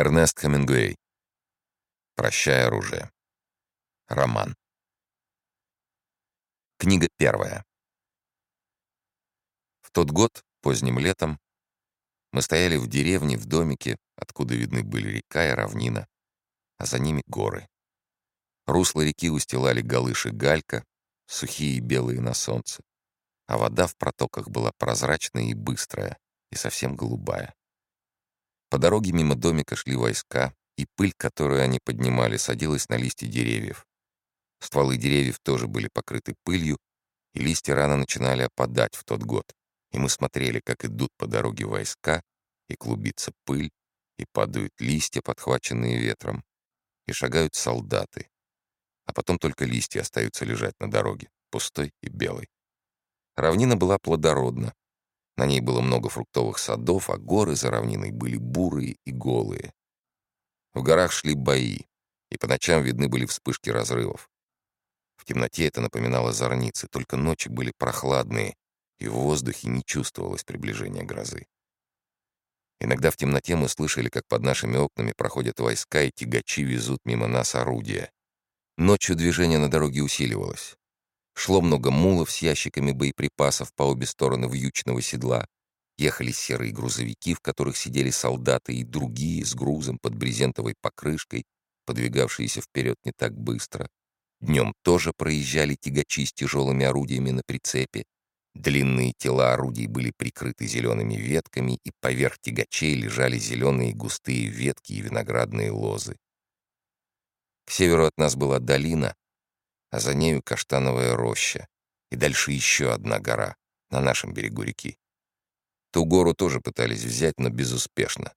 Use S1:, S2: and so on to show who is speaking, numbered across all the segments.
S1: Эрнест Хемингуэй. «Прощай, оружие». Роман. Книга первая. В тот год, поздним летом, мы стояли в деревне, в домике, откуда видны были река и равнина, а за ними горы. Русло реки устилали галыши галька, сухие и белые на солнце, а вода в протоках была прозрачная и быстрая, и совсем голубая. По дороге мимо домика шли войска, и пыль, которую они поднимали, садилась на листья деревьев. Стволы деревьев тоже были покрыты пылью, и листья рано начинали опадать в тот год. И мы смотрели, как идут по дороге войска, и клубится пыль, и падают листья, подхваченные ветром, и шагают солдаты. А потом только листья остаются лежать на дороге, пустой и белой. Равнина была плодородна, на ней было много фруктовых садов, а горы за равниной были бурые и голые. В горах шли бои, и по ночам видны были вспышки разрывов. В темноте это напоминало зорницы, только ночи были прохладные, и в воздухе не чувствовалось приближения грозы. Иногда в темноте мы слышали, как под нашими окнами проходят войска, и тягачи везут мимо нас орудия. Ночью движение на дороге усиливалось. Шло много мулов с ящиками боеприпасов по обе стороны вьючного седла. Ехали серые грузовики, в которых сидели солдаты, и другие с грузом под брезентовой покрышкой, подвигавшиеся вперед не так быстро. Днем тоже проезжали тягачи с тяжелыми орудиями на прицепе. Длинные тела орудий были прикрыты зелеными ветками, и поверх тягачей лежали зеленые густые ветки и виноградные лозы. К северу от нас была долина, а за нею каштановая роща, и дальше еще одна гора на нашем берегу реки. Ту гору тоже пытались взять, но безуспешно.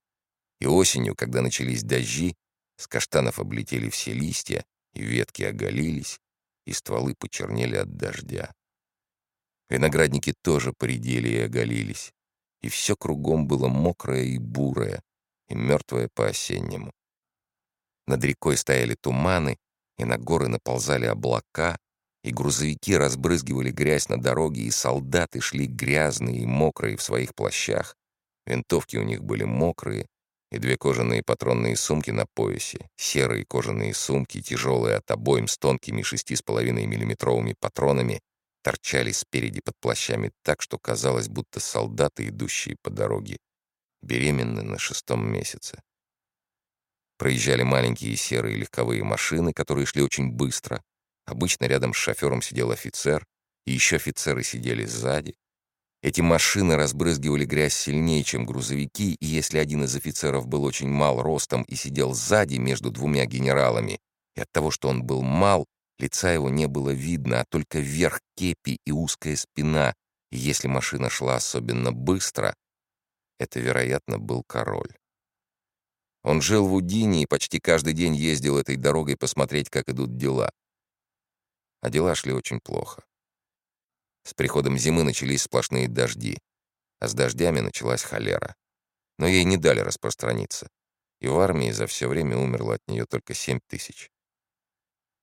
S1: И осенью, когда начались дожди, с каштанов облетели все листья, и ветки оголились, и стволы почернели от дождя. Виноградники тоже поредели и оголились, и все кругом было мокрое и бурое, и мертвое по-осеннему. Над рекой стояли туманы, и на горы наползали облака, и грузовики разбрызгивали грязь на дороге, и солдаты шли грязные и мокрые в своих плащах. Винтовки у них были мокрые, и две кожаные патронные сумки на поясе, серые кожаные сумки, тяжелые от обоим с тонкими 6,5 миллиметровыми патронами, торчали спереди под плащами так, что казалось, будто солдаты, идущие по дороге, беременны на шестом месяце. Проезжали маленькие серые легковые машины, которые шли очень быстро. Обычно рядом с шофером сидел офицер, и еще офицеры сидели сзади. Эти машины разбрызгивали грязь сильнее, чем грузовики, и если один из офицеров был очень мал ростом и сидел сзади между двумя генералами, и от того, что он был мал, лица его не было видно, а только верх кепи и узкая спина, и если машина шла особенно быстро, это, вероятно, был король. Он жил в Удине и почти каждый день ездил этой дорогой посмотреть, как идут дела. А дела шли очень плохо. С приходом зимы начались сплошные дожди, а с дождями началась холера. Но ей не дали распространиться, и в армии за все время умерло от нее только 7 тысяч.